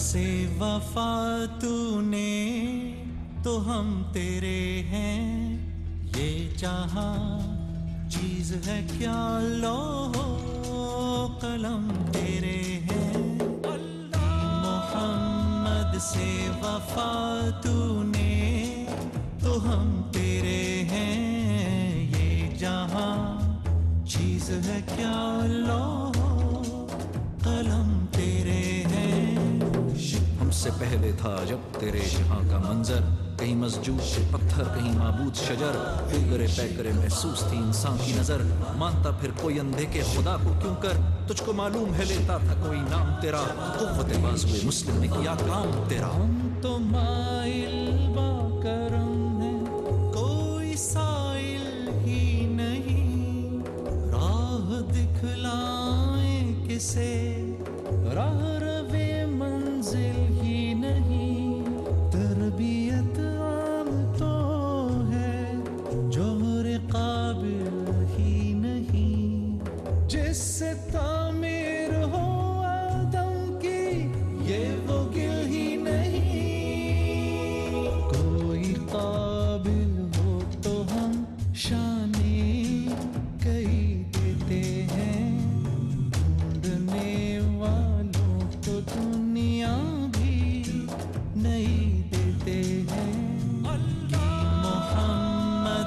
سے وفا تو نے تو ہم تیرے ہیں۔ یہ چاہا چیز ہے کیا لو قلم تیرے ہیں۔ محمد سے وفا تو نے تو ہم تیرے ہیں۔ یہ جہاں چیز ہے کیا لو پہلے تھا جب تیرے جہاں کا منظر، کہیں مسجود سے پتھر، کہیں معبود شجر۔ پیگرے پیکرے محسوس تھی انسان کی نظر، مانتا پھر کوئی اندھے کے خدا کو کیوں کر؟ تجھ کو معلوم ہے، لیتا تھا کوئی نام تیرا۔ قوت بازوئے مسلم نے کیا کام تیرا؟ ہم تو مائل با کرم ہے کوئی سائل ہی نہیں۔ راہ دکھلائیں کسے؟ راہ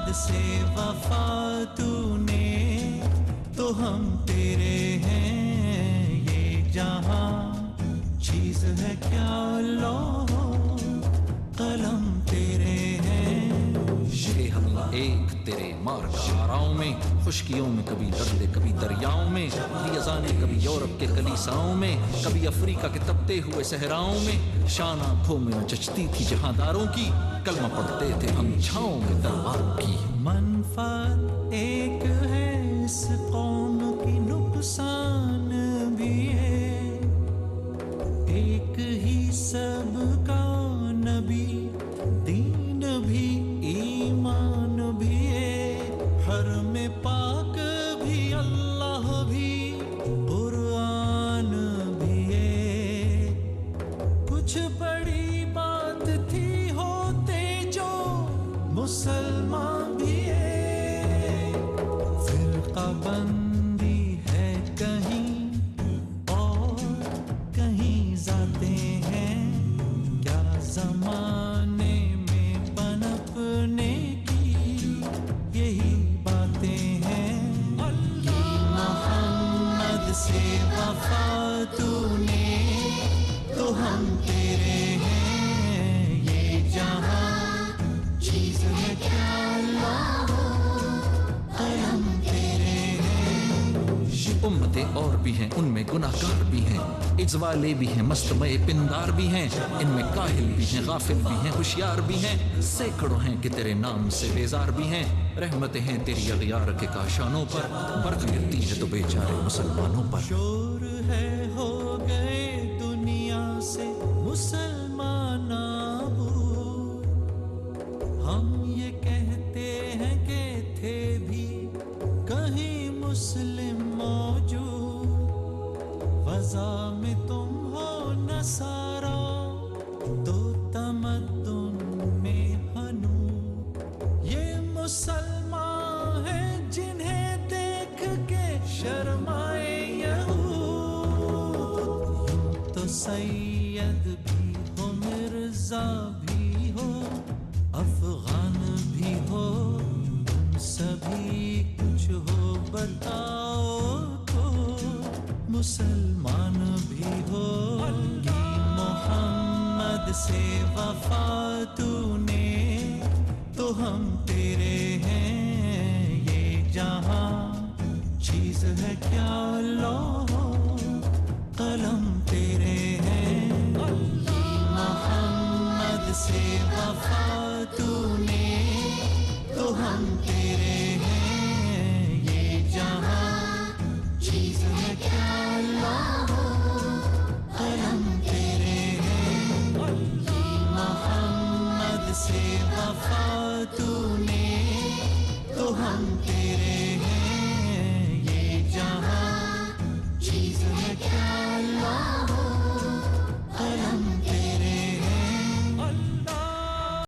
محمد سے وفا تو نے تو ہم تیرے ہیں یہ جہاں چیز ہے کیا لو قلم تیرے ہیں یہ اللہ ایک تیرے مار کاراؤں میں، خشکیوں میں، کبھی درد، کبھی دریاؤں میں، کبھی ازانے کبھی یورپ کے کلیساؤں میں، کبھی افریقہ کے تپتے ہوئے صحراؤں میں شان آنکھوں میں نچچتی تھی جہانداروں کی، کلمہ پڑھتے تھے ہم چھاؤں میں۔ ایک ہی سب کا نبی، دین بھی، ایمان بھی، ہر میں پاک بھی، اللہ بھی، قرآن بھی ہے۔ کچھ بڑی بات تھی ہوتے جو مسلمان بھی ہے۔ فرقہ کہیں ہیں کیا زمان امتیں اور بھی ہیں، ان میں گناہ گار بھی ہیں۔ عز والے بھی ہیں مستمع پندار بھی ہیں۔ ان میں کاہل بھی ہیں، غافل بھی ہیں، ہوشیار بھی ہیں۔ سینکڑوں ہیں کہ تیرے نام سے بیزار بھی ہیں۔ رحمتیں ہیں تیری اغیار کے کاشانوں پر۔ برق گرتی ہے تو بیچارے مسلمانوں پر۔ شور ہے ہو گئے دنیا سے مسلمان ہم یہ کہتے نصارا تو تمدن میں ہنو یہ مسلمان ہیں جنہیں دیکھ کے شرمائے یہود تو سید بھی ہو مرزا بھی ہو افغان بھی ہو سبھی کچھ ہو بتاؤ تو مسلمان بھی ہو سے وفا تو نے تو ہم تیرے ہیں، یہ جہاں چیز ہے کیا لو قلم تیرے ہیں۔ محمد سے وفا